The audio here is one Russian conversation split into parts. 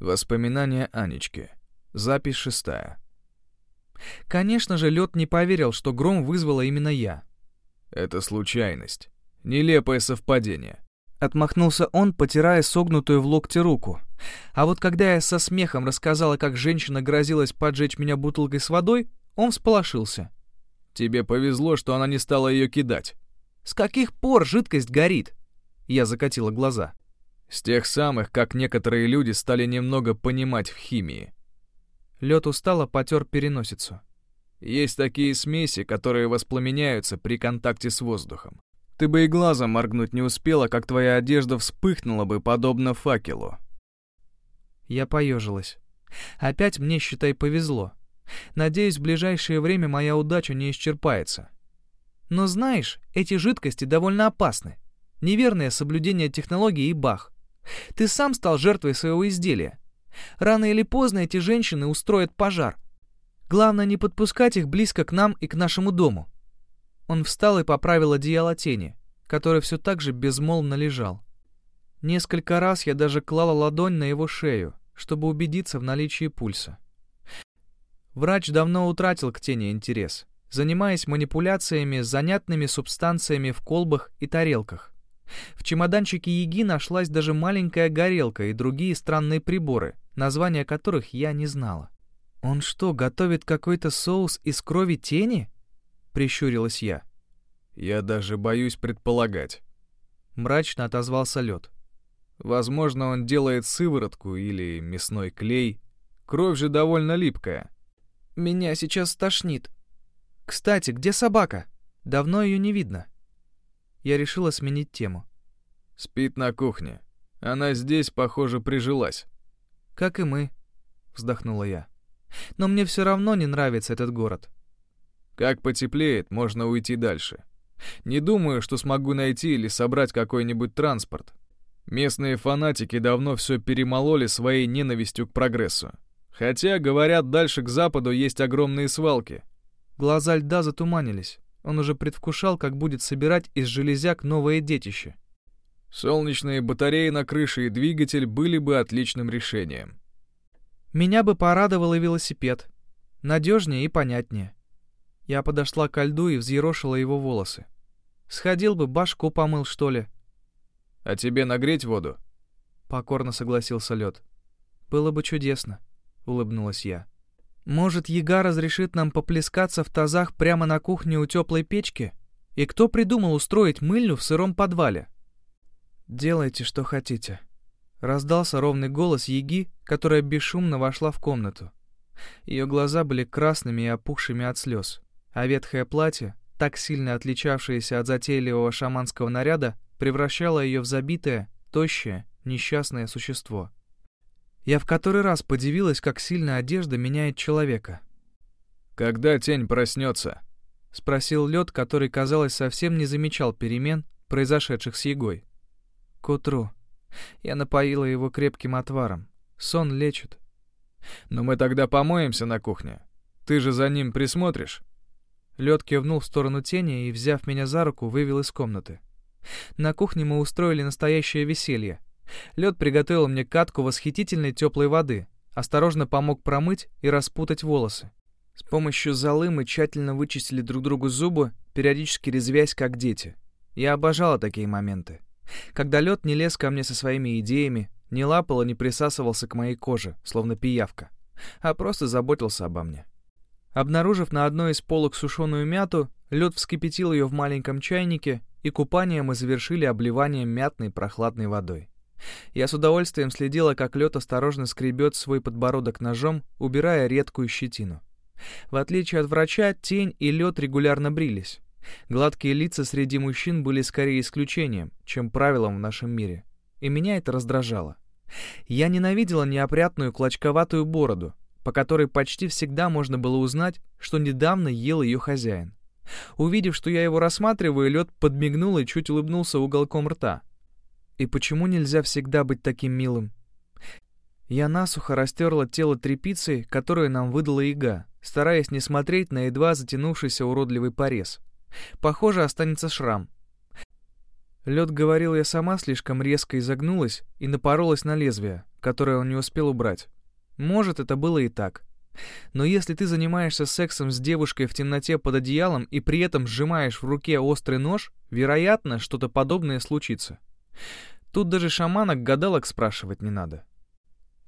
Воспоминания Анечки. Запись шестая. Конечно же, лед не поверил, что гром вызвала именно я. Это случайность. Нелепое совпадение. Отмахнулся он, потирая согнутую в локте руку. А вот когда я со смехом рассказала, как женщина грозилась поджечь меня бутылкой с водой, он всполошился. Тебе повезло, что она не стала ее кидать. «С каких пор жидкость горит?» Я закатила глаза. С тех самых, как некоторые люди стали немного понимать в химии. Лед устало потер переносицу. Есть такие смеси, которые воспламеняются при контакте с воздухом. Ты бы и глазом моргнуть не успела, как твоя одежда вспыхнула бы, подобно факелу. Я поежилась. Опять мне, считай, повезло. Надеюсь, в ближайшее время моя удача не исчерпается. Но знаешь, эти жидкости довольно опасны. Неверное соблюдение технологий и бах. Ты сам стал жертвой своего изделия. Рано или поздно эти женщины устроят пожар. Главное не подпускать их близко к нам и к нашему дому. Он встал и поправил одеяло тени, который все так же безмолвно лежал. Несколько раз я даже клала ладонь на его шею, чтобы убедиться в наличии пульса. Врач давно утратил к тени интерес, занимаясь манипуляциями с занятными субстанциями в колбах и тарелках. В чемоданчике Еги нашлась даже маленькая горелка и другие странные приборы, названия которых я не знала. «Он что, готовит какой-то соус из крови тени?» — прищурилась я. «Я даже боюсь предполагать», — мрачно отозвался лед. «Возможно, он делает сыворотку или мясной клей. Кровь же довольно липкая». Меня сейчас стошнит. Кстати, где собака? Давно ее не видно. Я решила сменить тему. Спит на кухне. Она здесь, похоже, прижилась. Как и мы, вздохнула я. Но мне все равно не нравится этот город. Как потеплеет, можно уйти дальше. Не думаю, что смогу найти или собрать какой-нибудь транспорт. Местные фанатики давно все перемололи своей ненавистью к прогрессу. Хотя, говорят, дальше к западу есть огромные свалки. Глаза льда затуманились. Он уже предвкушал, как будет собирать из железяк новое детище. Солнечные батареи на крыше и двигатель были бы отличным решением. Меня бы порадовал и велосипед. Надежнее и понятнее. Я подошла к льду и взъерошила его волосы. Сходил бы, башку помыл, что ли. «А тебе нагреть воду?» Покорно согласился лед. «Было бы чудесно». — улыбнулась я. «Может, Яга разрешит нам поплескаться в тазах прямо на кухне у теплой печки? И кто придумал устроить мыльню в сыром подвале?» «Делайте, что хотите», — раздался ровный голос Яги, которая бесшумно вошла в комнату. Ее глаза были красными и опухшими от слез, а ветхое платье, так сильно отличавшееся от затейливого шаманского наряда, превращало ее в забитое, тощее, несчастное существо. Я в который раз подивилась, как сильно одежда меняет человека. «Когда тень проснется?» — спросил лед, который, казалось, совсем не замечал перемен, произошедших с Егой. «К утру. Я напоила его крепким отваром. Сон лечит». «Но мы тогда помоемся на кухне. Ты же за ним присмотришь?» Лед кивнул в сторону тени и, взяв меня за руку, вывел из комнаты. На кухне мы устроили настоящее веселье. Лед приготовил мне катку восхитительной теплой воды, осторожно помог промыть и распутать волосы. С помощью золы мы тщательно вычистили друг другу зубы, периодически резвясь, как дети. Я обожала такие моменты. Когда лед не лез ко мне со своими идеями, не лапал и не присасывался к моей коже, словно пиявка, а просто заботился обо мне. Обнаружив на одной из полок сушеную мяту, лед вскипятил ее в маленьком чайнике, и купание мы завершили обливанием мятной прохладной водой. Я с удовольствием следила, как лед осторожно скребет свой подбородок ножом, убирая редкую щетину. В отличие от врача, тень и лед регулярно брились. Гладкие лица среди мужчин были скорее исключением, чем правилом в нашем мире. И меня это раздражало. Я ненавидела неопрятную клочковатую бороду, по которой почти всегда можно было узнать, что недавно ел ее хозяин. Увидев, что я его рассматриваю, лед подмигнул и чуть улыбнулся уголком рта, и почему нельзя всегда быть таким милым? Я насухо растерла тело тряпицей, которую нам выдала яга, стараясь не смотреть на едва затянувшийся уродливый порез. Похоже, останется шрам. Лед говорил, я сама слишком резко изогнулась и напоролась на лезвие, которое он не успел убрать. Может, это было и так. Но если ты занимаешься сексом с девушкой в темноте под одеялом и при этом сжимаешь в руке острый нож, вероятно, что-то подобное случится. Тут даже шаманок-гадалок спрашивать не надо.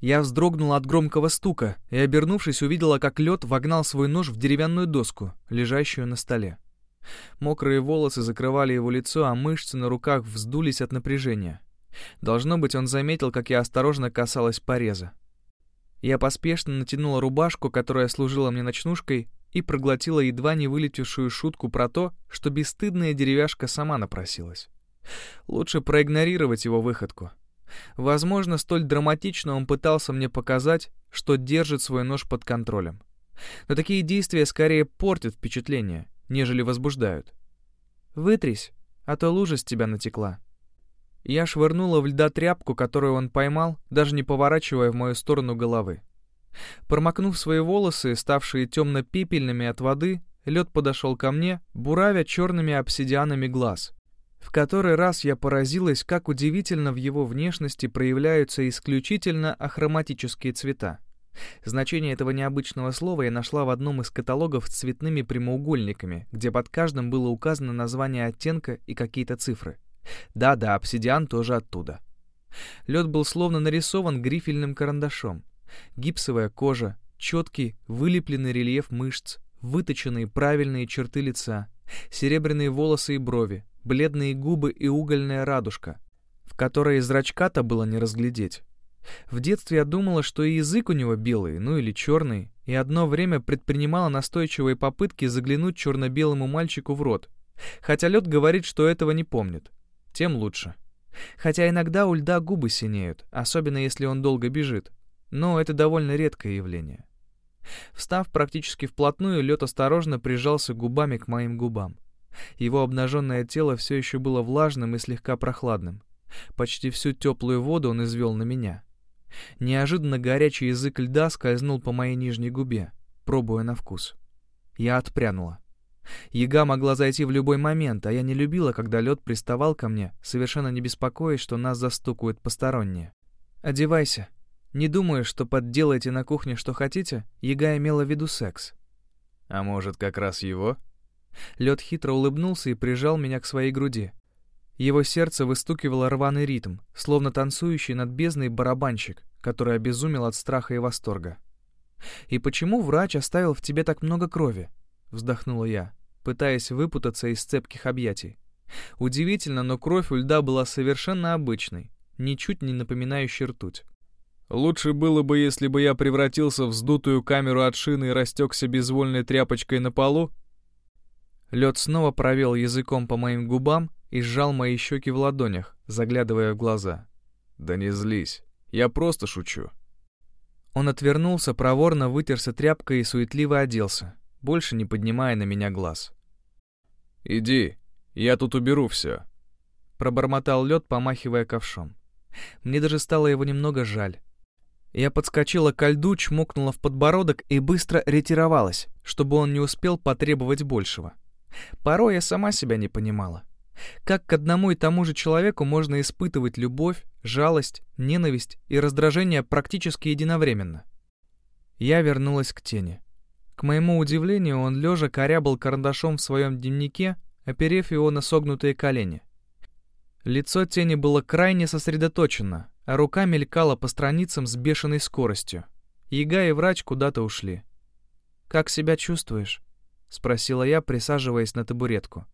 Я вздрогнула от громкого стука и, обернувшись, увидела, как лед вогнал свой нож в деревянную доску, лежащую на столе. Мокрые волосы закрывали его лицо, а мышцы на руках вздулись от напряжения. Должно быть, он заметил, как я осторожно касалась пореза. Я поспешно натянула рубашку, которая служила мне ночнушкой, и проглотила едва не вылетевшую шутку про то, что бесстыдная деревяшка сама напросилась. Лучше проигнорировать его выходку. Возможно, столь драматично он пытался мне показать, что держит свой нож под контролем. Но такие действия скорее портят впечатление, нежели возбуждают. «Вытрись, а то лужа с тебя натекла», я швырнула в льда тряпку, которую он поймал, даже не поворачивая в мою сторону головы. Промокнув свои волосы, ставшие темно-пепельными от воды, лед подошел ко мне, буравя черными обсидианами глаз. В который раз я поразилась, как удивительно в его внешности проявляются исключительно ахроматические цвета. Значение этого необычного слова я нашла в одном из каталогов с цветными прямоугольниками, где под каждым было указано название оттенка и какие-то цифры. Да-да, обсидиан тоже оттуда. Лед был словно нарисован грифельным карандашом. Гипсовая кожа, четкий, вылепленный рельеф мышц, выточенные правильные черты лица, серебряные волосы и брови, бледные губы и угольная радужка, в которой зрачка-то было не разглядеть. В детстве я думала, что и язык у него белый, ну или черный, и одно время предпринимала настойчивые попытки заглянуть черно-белому мальчику в рот, хотя лед говорит, что этого не помнит тем лучше. Хотя иногда у льда губы синеют, особенно если он долго бежит. Но это довольно редкое явление. Встав практически вплотную, лед осторожно прижался губами к моим губам. Его обнаженное тело все еще было влажным и слегка прохладным. Почти всю теплую воду он извел на меня. Неожиданно горячий язык льда скользнул по моей нижней губе, пробуя на вкус. Я отпрянула. Яга могла зайти в любой момент, а я не любила, когда лед приставал ко мне, совершенно не беспокоясь, что нас застукают посторонние. «Одевайся. Не думаю, что подделаете на кухне, что хотите, Яга имела в виду секс». «А может, как раз его?» Лед хитро улыбнулся и прижал меня к своей груди. Его сердце выстукивало рваный ритм, словно танцующий над бездной барабанщик, который обезумел от страха и восторга. «И почему врач оставил в тебе так много крови?» — вздохнула я пытаясь выпутаться из цепких объятий. Удивительно, но кровь у льда была совершенно обычной, ничуть не напоминающей ртуть. «Лучше было бы, если бы я превратился в вздутую камеру от шины и растекся безвольной тряпочкой на полу?» Лед снова провел языком по моим губам и сжал мои щеки в ладонях, заглядывая в глаза. «Да не злись, я просто шучу». Он отвернулся, проворно вытерся тряпкой и суетливо оделся, больше не поднимая на меня глаз. «Иди, я тут уберу все», — пробормотал лед, помахивая ковшом. Мне даже стало его немного жаль. Я подскочила к льду, чмокнула в подбородок и быстро ретировалась, чтобы он не успел потребовать большего. Порой я сама себя не понимала. Как к одному и тому же человеку можно испытывать любовь, жалость, ненависть и раздражение практически единовременно? Я вернулась к тени. К моему удивлению, он лежа корябал карандашом в своем дневнике, оперев его на согнутые колени. Лицо тени было крайне сосредоточено, а рука мелькала по страницам с бешеной скоростью. Яга и врач куда-то ушли. «Как себя чувствуешь?» — спросила я, присаживаясь на табуретку.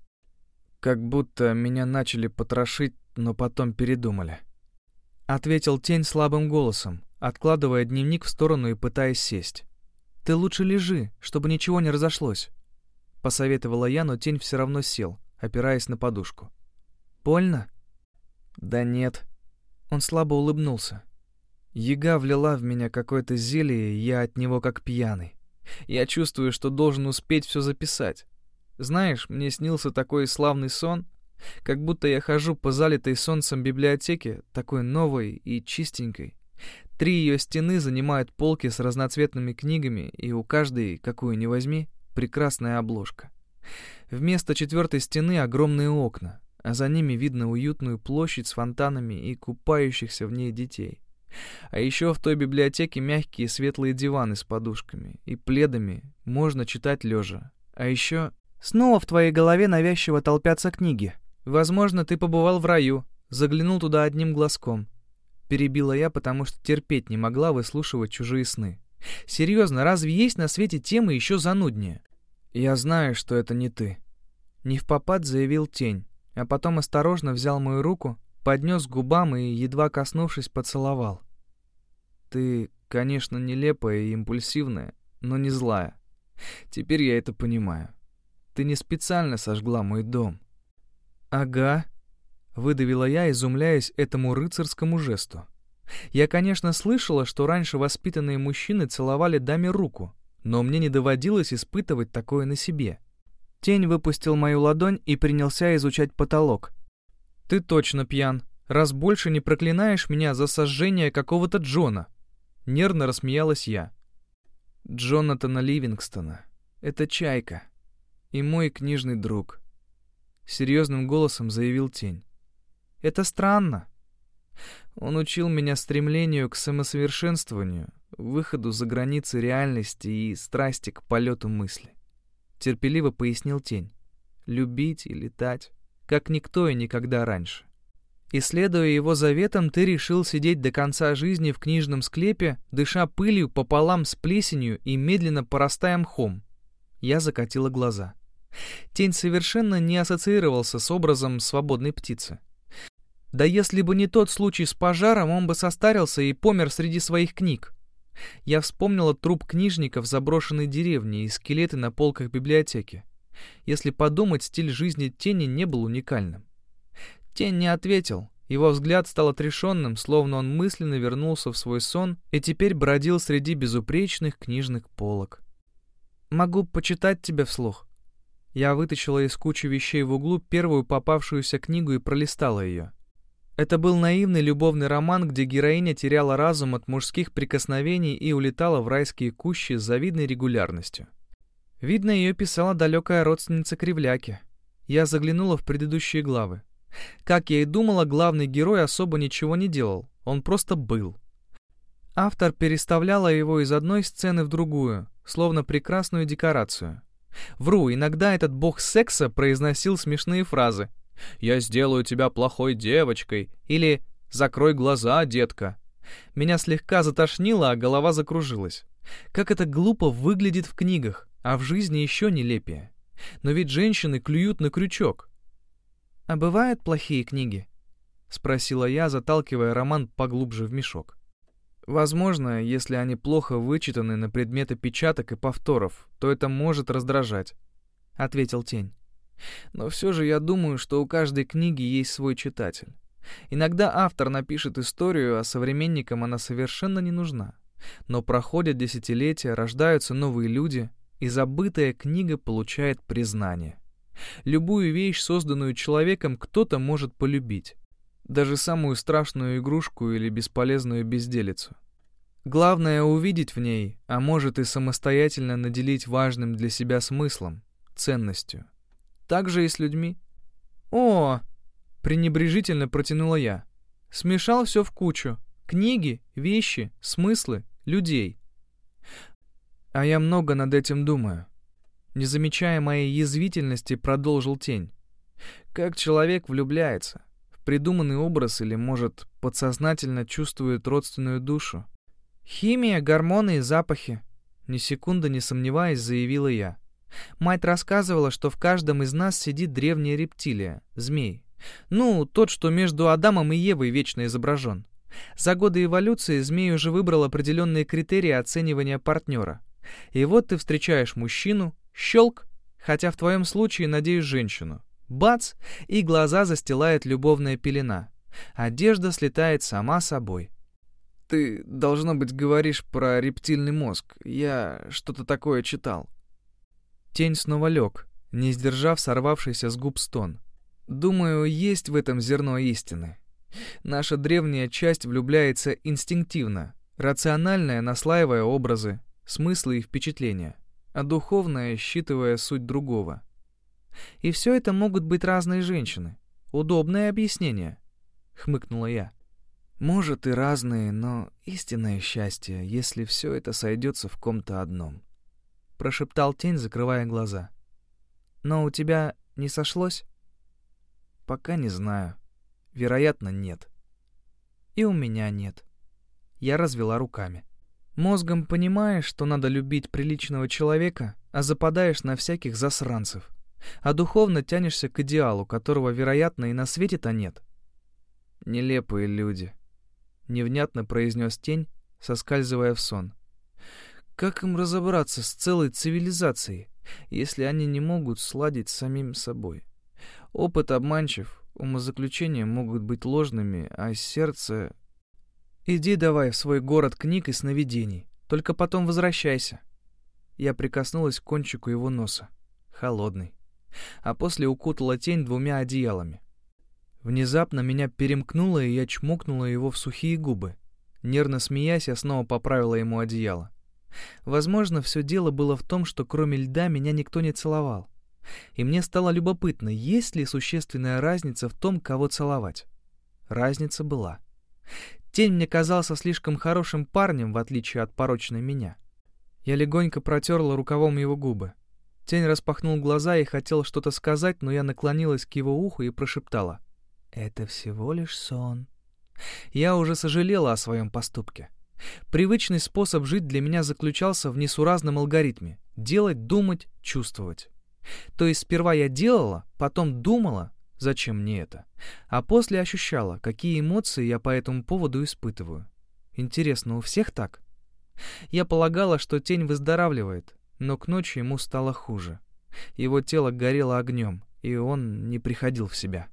«Как будто меня начали потрошить, но потом передумали», — ответил тень слабым голосом, откладывая дневник в сторону и пытаясь сесть. «Ты лучше лежи, чтобы ничего не разошлось», — посоветовала я, но тень все равно сел, опираясь на подушку. «Больно?» «Да нет». Он слабо улыбнулся. Яга влила в меня какое-то зелье, и я от него как пьяный. Я чувствую, что должен успеть все записать. Знаешь, мне снился такой славный сон, как будто я хожу по залитой солнцем библиотеке, такой новой и чистенькой. Три ее стены занимают полки с разноцветными книгами, и у каждой, какую ни возьми, прекрасная обложка. Вместо четвертой стены огромные окна, а за ними видно уютную площадь с фонтанами и купающихся в ней детей. А еще в той библиотеке мягкие светлые диваны с подушками и пледами, можно читать лежа. А еще... Снова в твоей голове навязчиво толпятся книги. Возможно, ты побывал в раю, заглянул туда одним глазком. Перебила я, потому что терпеть не могла выслушивать чужие сны. Серьезно, разве есть на свете темы еще зануднее? Я знаю, что это не ты. Не в попад заявил тень, а потом осторожно взял мою руку, поднес к губам и, едва коснувшись, поцеловал. Ты, конечно, нелепая и импульсивная, но не злая. Теперь я это понимаю. Ты не специально сожгла мой дом. Ага, выдавила я, изумляясь этому рыцарскому жесту. Я, конечно, слышала, что раньше воспитанные мужчины целовали даме руку, но мне не доводилось испытывать такое на себе. Тень выпустил мою ладонь и принялся изучать потолок. «Ты точно пьян, раз больше не проклинаешь меня за сожжение какого-то Джона!» Нервно рассмеялась я. Джонатана Ливингстона. Это Чайка. И мой книжный друг. Серьезным голосом заявил Тень. Это странно. Он учил меня стремлению к самосовершенствованию, выходу за границы реальности и страсти к полету мысли. Терпеливо пояснил Тень. Любить и летать, как никто и никогда раньше. И следуя его заветам, ты решил сидеть до конца жизни в книжном склепе, дыша пылью пополам с плесенью и медленно порастая мхом. Я закатила глаза. Тень совершенно не ассоциировался с образом свободной птицы. Да если бы не тот случай с пожаром, он бы состарился и помер среди своих книг. Я вспомнила труп книжника в заброшенной деревне и скелеты на полках библиотеки. Если подумать, стиль жизни тени не был уникальным. Тень не ответил. Его взгляд стал отрешенным, словно он мысленно вернулся в свой сон и теперь бродил среди безупречных книжных полок. «Могу почитать тебе вслух?» Я вытащила из кучи вещей в углу первую попавшуюся книгу и пролистала ее. Это был наивный любовный роман, где героиня теряла разум от мужских прикосновений и улетала в райские кущи с завидной регулярностью. Видно, ее писала далекая родственница Кривляки. Я заглянула в предыдущие главы. Как я и думала, главный герой особо ничего не делал, он просто был. Автор переставляла его из одной сцены в другую, словно прекрасную декорацию. Вру, иногда этот бог секса произносил смешные фразы. «Я сделаю тебя плохой девочкой» или «Закрой глаза, детка». Меня слегка затошнило, а голова закружилась. Как это глупо выглядит в книгах, а в жизни еще нелепее. Но ведь женщины клюют на крючок. «А бывают плохие книги?» — спросила я, заталкивая роман поглубже в мешок. «Возможно, если они плохо вычитаны на предмет опечаток и повторов, то это может раздражать», — ответил Тень. «Но все же я думаю, что у каждой книги есть свой читатель. Иногда автор напишет историю, а современникам она совершенно не нужна. Но проходят десятилетия, рождаются новые люди, и забытая книга получает признание. Любую вещь, созданную человеком, кто-то может полюбить. Даже самую страшную игрушку или бесполезную безделицу. Главное увидеть в ней, а может и самостоятельно наделить важным для себя смыслом, ценностью. Так же и с людьми. «О!» — пренебрежительно протянула я. Смешал все в кучу. Книги, вещи, смыслы, людей. А я много над этим думаю. Не замечая моей язвительности, продолжил тень. Как человек влюбляется? В придуманный образ или, может, подсознательно чувствует родственную душу? Химия, гормоны и запахи. Ни секунды не сомневаясь, заявила я. Мать рассказывала, что в каждом из нас сидит древняя рептилия, змей. Ну, тот, что между Адамом и Евой вечно изображен. За годы эволюции змей уже выбрал определенные критерии оценивания партнера. И вот ты встречаешь мужчину, Щелк, хотя в твоем случае, надеюсь, женщину. Бац, и глаза застилает любовная пелена. Одежда слетает сама собой. Ты, должно быть, говоришь про рептильный мозг. Я что-то такое читал. Тень снова лег, не сдержав сорвавшийся с губ стон. Думаю, есть в этом зерно истины. Наша древняя часть влюбляется инстинктивно, рациональная, наслаивая образы, смыслы и впечатления а духовное, считывая суть другого. И все это могут быть разные женщины. Удобное объяснение, — хмыкнула я. Может и разные, но истинное счастье, если все это сойдется в ком-то одном. Прошептал тень, закрывая глаза. Но у тебя не сошлось? Пока не знаю. Вероятно, нет. И у меня нет. Я развела руками. Мозгом понимаешь, что надо любить приличного человека, а западаешь на всяких засранцев. А духовно тянешься к идеалу, которого, вероятно, и на свете-то нет. Нелепые люди. Невнятно произнес тень, соскальзывая в сон. Как им разобраться с целой цивилизацией, если они не могут сладить с самим собой? Опыт обманчив, умозаключения могут быть ложными, а сердце «Иди давай в свой город книг и сновидений, только потом возвращайся». Я прикоснулась к кончику его носа, холодный, а после укутала тень двумя одеялами. Внезапно меня перемкнуло, и я чмокнула его в сухие губы. Нервно смеясь, я снова поправила ему одеяло. Возможно, все дело было в том, что кроме льда меня никто не целовал. И мне стало любопытно, есть ли существенная разница в том, кого целовать. Разница была. Тень мне казался слишком хорошим парнем, в отличие от порочной меня. Я легонько протерла рукавом его губы. Тень распахнул глаза и хотел что-то сказать, но я наклонилась к его уху и прошептала. «Это всего лишь сон». Я уже сожалела о своем поступке. Привычный способ жить для меня заключался в несуразном алгоритме — делать, думать, чувствовать. То есть сперва я делала, потом думала, Зачем мне это? А после ощущала, какие эмоции я по этому поводу испытываю. Интересно, у всех так? Я полагала, что тень выздоравливает, но к ночи ему стало хуже. Его тело горело огнем, и он не приходил в себя.